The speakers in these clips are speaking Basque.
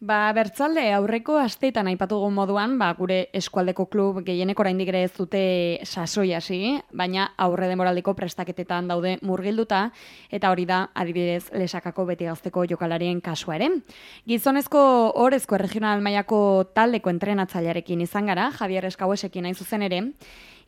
Ba, bertzalde, aurreko asteetan aipatu dugun moduan, ba, gure eskualdeko klub gehienek oraindik ere ez dute sasoi hasi, baina aurre demoraldiko prestaketetan daude murgilduta, eta hori da, adibidez, lesakako beti gazteko jokalarien kasua ere. Gizonezko horrezko regional mailako taldeko entrenatzailearekin izan gara, Javier Eskauesekin hain zuzen ere,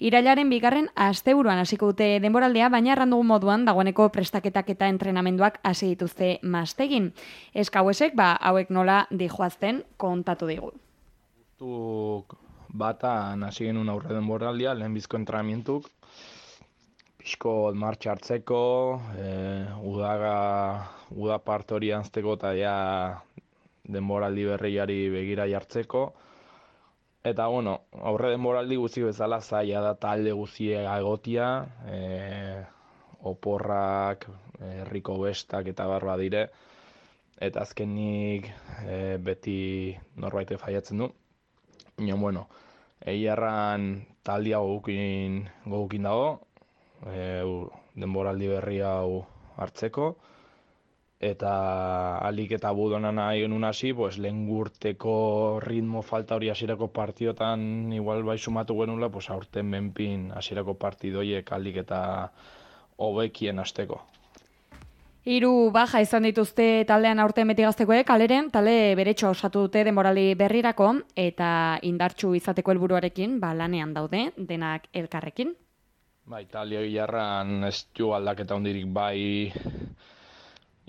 Irailaren bigarren asteburuan hasiko dute denboraldea, baina errandugu moduan dagoeneko prestaketak eta entrenamenduak hasi dituzte mastegin. Eskauesek, ba, hauek nola dijoazten kontatu digu. Guztu bata hasi genuen aurre denboraldia, lehen bizko entrenamentuk, pixko martxa hartzeko, e, udaga, uda part hori anzteko eta ja denboraldi berriari begira jartzeko, Eta, bueno, aurre denboraldi guzti bezala zaila da talde guzti egotia, e, oporrak, herriko bestak eta barba dire, eta azkenik e, beti norbaite faiatzen du. Ino, bueno, egiarran taldia gogukin, gogukin dago, e, denboraldi berri hau hartzeko, eta alik eta budonan nahi genuen hasi, pues, lehen gurteko ritmo falta hori hasierako partidotan igual bai sumatu genuela, pues, aurten menpin hasierako partidoiek alik eta hobekien hasteko. Hiru baja izan dituzte taldean aurten beti gaztekoek, aleren, tale beretxo osatu dute denborali berrirako, eta indartxu izateko helburuarekin ba, lanean daude, denak elkarrekin. Bai, talia gilarran ez aldaketa hondirik bai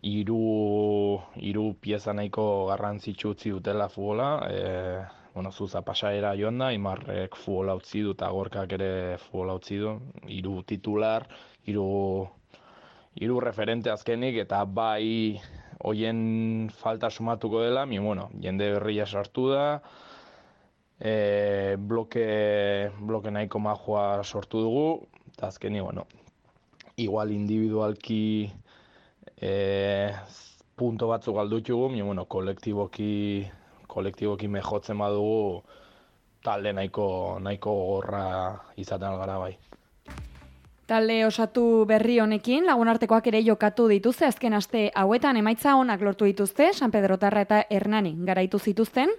hiru hiru pieza nahiko garrantzitsu utzi dutela futbola. E, bueno, zuza pasaera joan da, imarrek futbola utzi du eta gorkak ere futbola utzi du. Hiru titular, hiru hiru referente azkenik eta bai hoien falta sumatuko dela, mi bueno, jende berria sartu da. E, bloke, bloke nahiko majoa sortu dugu, eta azkeni, bueno, igual individualki e, punto batzuk galdutugu, mi, bueno, kolektiboki, kolektiboki mejotzen badugu talde nahiko, nahiko gorra izaten algara bai. Talde osatu berri honekin, lagunartekoak ere jokatu dituzte, azken aste hauetan emaitza honak lortu dituzte, San Pedro Tarra eta Hernani garaitu zituzten,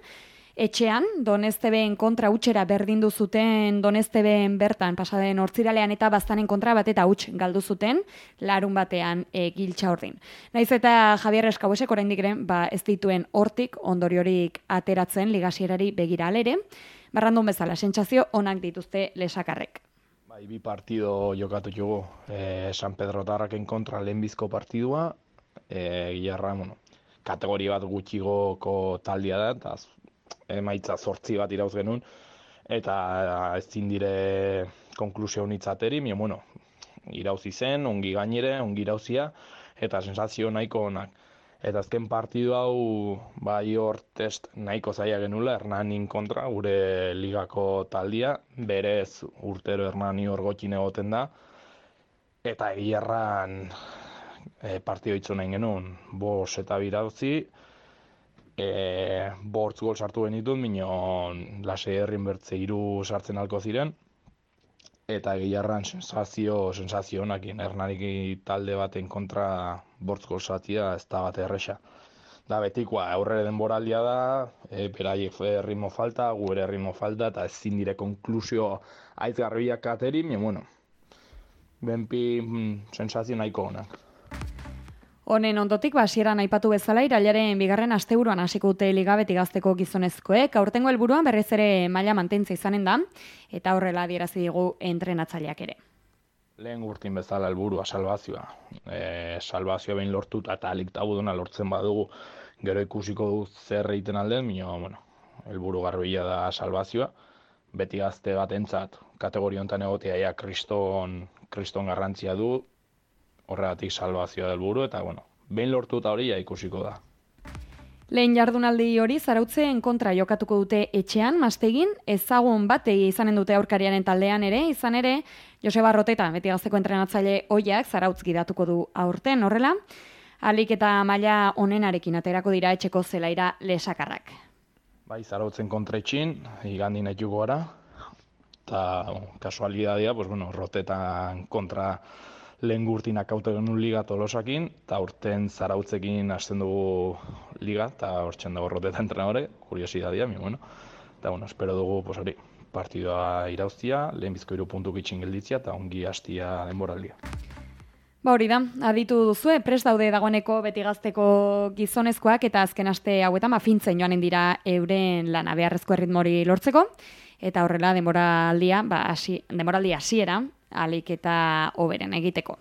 etxean, Donestebeen kontra utxera berdindu zuten Donestebeen bertan pasaden hortziralean eta baztanen kontra bat eta utx galdu zuten larun batean e, giltxa ordin. Naiz eta Javier Eskabosek oraindik ere ba, ez dituen hortik ondoriorik ateratzen ligasierari begira alere, barrandun bezala, sentsazio onak dituzte lesakarrek. Bai, bi partido jokatu jugu, e, San Pedro Tarraken kontra lehenbizko partidua, e, gilarra, bueno, kategori bat gutxigoko taldia da, eta emaitza sortzi bat irauz genuen, eta ezin dire konklusio honitzateri, mi, bueno, irauzi zen, ongi gainere, ongi irauzia, eta sensazio nahiko onak. Eta azken partidu hau, bai hor test nahiko zaila genula, Hernanin kontra, gure ligako taldia, berez urtero Hernani hor gotxin egoten da, eta egiarran e, partidu itzu nahi genuen, bos eta birauzi, e, bortz gol sartu benitut, minon lase herrin bertze iru sartzen alko ziren, eta gehiarran sensazio, sensazio honakin, ernarik talde baten kontra bortz gol sartia ez da bat erresa. Da betikoa, aurre denboraldia da, e, beraiek ritmo falta, gure ritmo falta, eta ezin dire konklusio aiz garbiak kateri, bueno, benpi mm, sensazio nahiko honak. Honen ondotik basieran aipatu bezala irailaren bigarren asteburuan hasiko dute ligabeti gazteko gizonezkoek, aurtengo helburuan berriz ere maila mantentza izanen da, eta horrela adierazi digu entrenatzaileak ere. Lehen gurtin bezala helburua salvazioa. E, salvazioa behin lortu eta alik tabuduna lortzen badugu gero ikusiko du zer egiten alden, minio, bueno, helburu garbila da salvazioa. Beti gazte bat entzat, kategoria honetan egotea, ja, kriston, kriston garrantzia du, horregatik salvazioa del buru, eta, bueno, behin lortuta hori ja ikusiko da. Lehen jardunaldi hori zarautzen kontra jokatuko dute etxean, mastegin, ezagun batei izanen dute aurkariaren taldean ere, izan ere, Joseba Roteta, beti gazteko entrenatzaile oiak, zarautz gidatuko du aurten horrela, alik eta maila onenarekin aterako dira etxeko zelaira lesakarrak. Bai, zarautzen kontra etxin, igandin etuko gara, eta kasualidadea, pues, bueno, Rotetan kontra lehen gurtinak haute genuen liga tolosakin, eta urten zarautzekin hasten dugu liga, eta hortzen dago roteta entrenadore, kuriosidadia, mi bueno. Eta, bueno, espero dugu, pues hori, partidua irauztia, lehen bizko iru puntuk itxin gelditzia, eta ongi hastia denboraldia. Ba hori da, aditu duzue, pres daude dagoeneko beti gazteko gizonezkoak eta azken aste hauetan mafintzen joanen dira euren lana beharrezko erritmori lortzeko. Eta horrela demoraldia, ba, asi, demoraldia hasiera alik eta oberen egiteko.